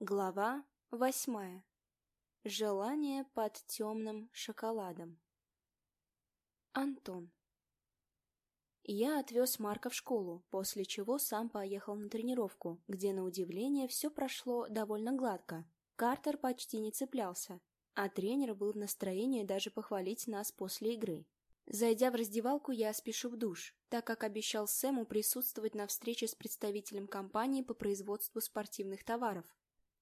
Глава восьмая. Желание под темным шоколадом. Антон. Я отвез Марка в школу, после чего сам поехал на тренировку, где, на удивление, все прошло довольно гладко. Картер почти не цеплялся, а тренер был в настроении даже похвалить нас после игры. Зайдя в раздевалку, я спешу в душ, так как обещал Сэму присутствовать на встрече с представителем компании по производству спортивных товаров,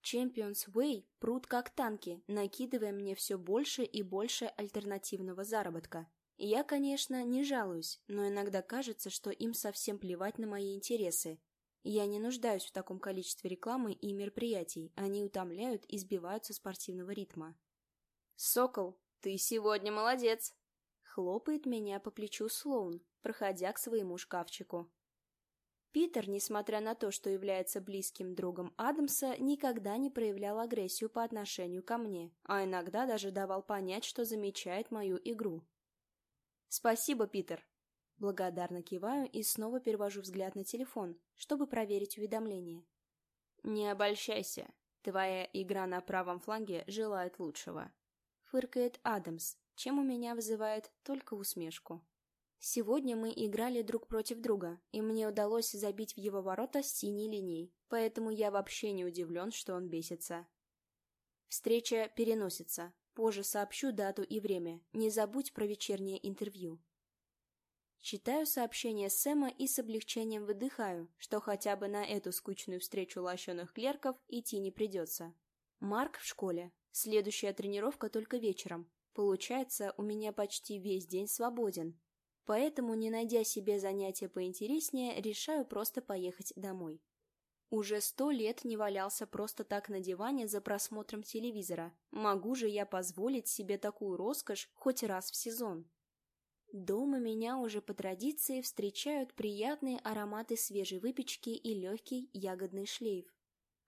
Champions Way прут как танки, накидывая мне все больше и больше альтернативного заработка. Я, конечно, не жалуюсь, но иногда кажется, что им совсем плевать на мои интересы. Я не нуждаюсь в таком количестве рекламы и мероприятий, они утомляют и сбивают со спортивного ритма. «Сокол, ты сегодня молодец!» Хлопает меня по плечу Слоун, проходя к своему шкафчику. Питер, несмотря на то, что является близким другом Адамса, никогда не проявлял агрессию по отношению ко мне, а иногда даже давал понять, что замечает мою игру. «Спасибо, Питер!» Благодарно киваю и снова перевожу взгляд на телефон, чтобы проверить уведомление. «Не обольщайся. Твоя игра на правом фланге желает лучшего», — фыркает Адамс, чем у меня вызывает только усмешку. Сегодня мы играли друг против друга, и мне удалось забить в его ворота с синей линией, поэтому я вообще не удивлен, что он бесится. Встреча переносится. Позже сообщу дату и время. Не забудь про вечернее интервью. Читаю сообщение Сэма и с облегчением выдыхаю, что хотя бы на эту скучную встречу лощеных клерков идти не придется. Марк в школе. Следующая тренировка только вечером. Получается, у меня почти весь день свободен, Поэтому, не найдя себе занятия поинтереснее, решаю просто поехать домой. Уже сто лет не валялся просто так на диване за просмотром телевизора. Могу же я позволить себе такую роскошь хоть раз в сезон. Дома меня уже по традиции встречают приятные ароматы свежей выпечки и легкий ягодный шлейф.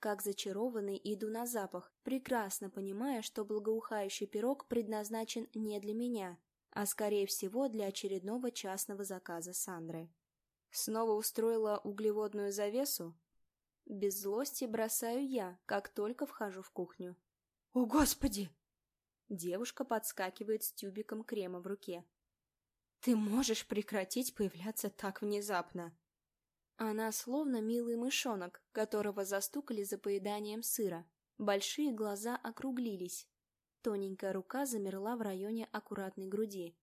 Как зачарованный иду на запах, прекрасно понимая, что благоухающий пирог предназначен не для меня, а скорее всего для очередного частного заказа Сандры. Снова устроила углеводную завесу? Без злости бросаю я, как только вхожу в кухню. «О, Господи!» Девушка подскакивает с тюбиком крема в руке. «Ты можешь прекратить появляться так внезапно?» Она словно милый мышонок, которого застукали за поеданием сыра. Большие глаза округлились, Тоненькая рука замерла в районе аккуратной груди.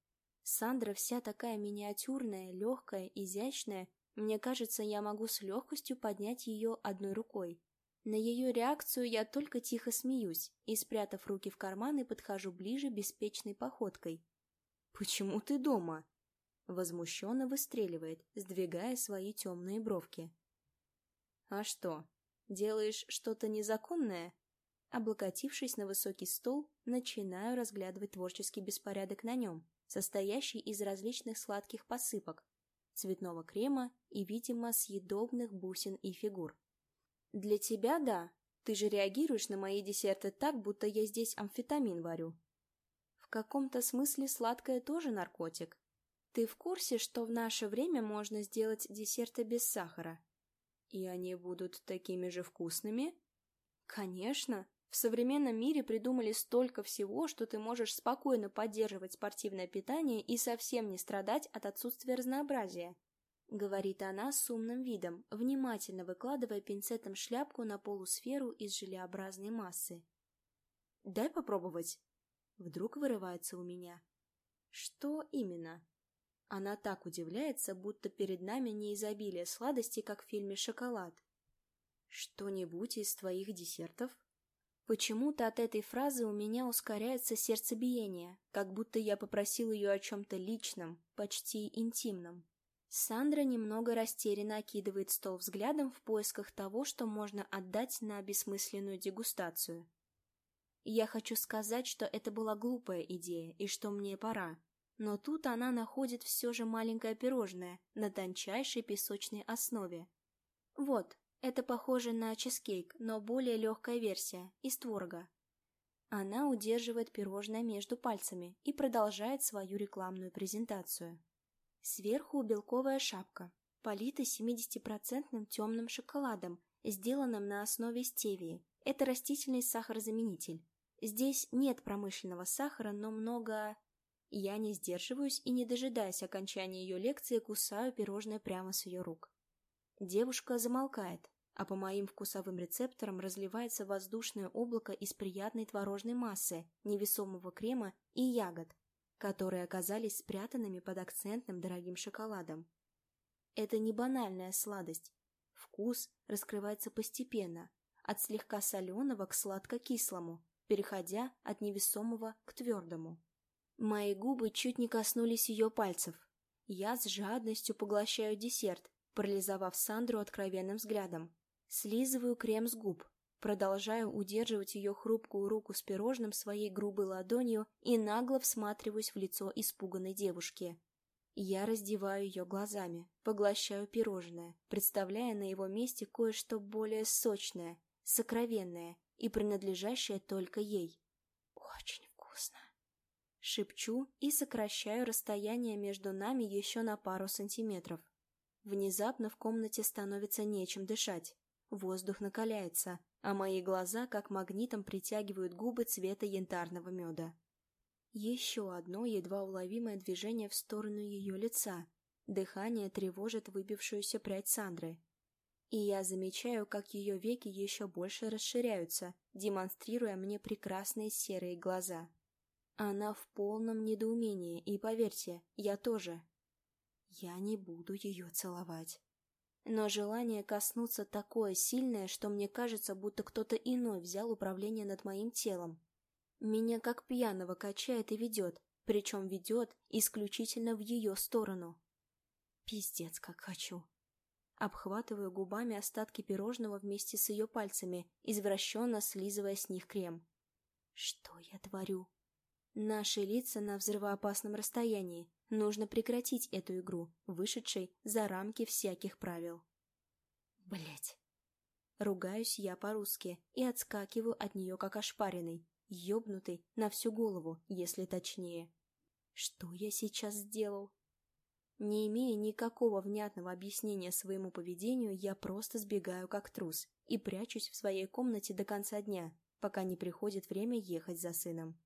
Сандра вся такая миниатюрная, легкая, изящная. Мне кажется, я могу с легкостью поднять ее одной рукой. На ее реакцию я только тихо смеюсь и, спрятав руки в карманы, подхожу ближе беспечной походкой. «Почему ты дома?» Возмущенно выстреливает, сдвигая свои темные бровки. «А что, делаешь что-то незаконное?» Облокотившись на высокий стол, начинаю разглядывать творческий беспорядок на нем, состоящий из различных сладких посыпок, цветного крема и, видимо, съедобных бусин и фигур. «Для тебя, да. Ты же реагируешь на мои десерты так, будто я здесь амфетамин варю». «В каком-то смысле сладкое тоже наркотик. Ты в курсе, что в наше время можно сделать десерты без сахара?» «И они будут такими же вкусными?» «Конечно. В современном мире придумали столько всего, что ты можешь спокойно поддерживать спортивное питание и совсем не страдать от отсутствия разнообразия. Говорит она с умным видом, внимательно выкладывая пинцетом шляпку на полусферу из желеобразной массы. «Дай попробовать». Вдруг вырывается у меня. «Что именно?» Она так удивляется, будто перед нами не изобилие сладостей, как в фильме «Шоколад». «Что-нибудь из твоих десертов?» Почему-то от этой фразы у меня ускоряется сердцебиение, как будто я попросил ее о чем-то личном, почти интимном. Сандра немного растерянно окидывает стол взглядом в поисках того, что можно отдать на бессмысленную дегустацию. Я хочу сказать, что это была глупая идея и что мне пора. Но тут она находит все же маленькое пирожное на тончайшей песочной основе. Вот, это похоже на чизкейк, но более легкая версия, из творога. Она удерживает пирожное между пальцами и продолжает свою рекламную презентацию. Сверху белковая шапка, полита 70% темным шоколадом, сделанным на основе стевии, Это растительный сахарозаменитель. Здесь нет промышленного сахара, но много... Я не сдерживаюсь и, не дожидаясь окончания ее лекции, кусаю пирожное прямо с ее рук. Девушка замолкает, а по моим вкусовым рецепторам разливается воздушное облако из приятной творожной массы, невесомого крема и ягод, которые оказались спрятанными под акцентным дорогим шоколадом. Это не банальная сладость. Вкус раскрывается постепенно, от слегка соленого к сладко-кислому, переходя от невесомого к твердому. Мои губы чуть не коснулись ее пальцев. Я с жадностью поглощаю десерт, парализовав Сандру откровенным взглядом. Слизываю крем с губ, продолжаю удерживать ее хрупкую руку с пирожным своей грубой ладонью и нагло всматриваюсь в лицо испуганной девушки. Я раздеваю ее глазами, поглощаю пирожное, представляя на его месте кое-что более сочное, сокровенное и принадлежащее только ей. «Очень вкусно!» Шепчу и сокращаю расстояние между нами еще на пару сантиметров. Внезапно в комнате становится нечем дышать. Воздух накаляется, а мои глаза как магнитом притягивают губы цвета янтарного меда. Еще одно едва уловимое движение в сторону ее лица. Дыхание тревожит выбившуюся прядь Сандры. И я замечаю, как ее веки еще больше расширяются, демонстрируя мне прекрасные серые глаза. Она в полном недоумении, и поверьте, я тоже. Я не буду ее целовать. Но желание коснуться такое сильное, что мне кажется, будто кто-то иной взял управление над моим телом. Меня как пьяного качает и ведет, причем ведет исключительно в ее сторону. Пиздец, как хочу. Обхватываю губами остатки пирожного вместе с ее пальцами, извращенно слизывая с них крем. Что я творю? Наши лица на взрывоопасном расстоянии. Нужно прекратить эту игру, вышедшей за рамки всяких правил. Блять. Ругаюсь я по-русски и отскакиваю от нее как ошпаренный, ёбнутый на всю голову, если точнее. Что я сейчас сделал? Не имея никакого внятного объяснения своему поведению, я просто сбегаю как трус и прячусь в своей комнате до конца дня, пока не приходит время ехать за сыном.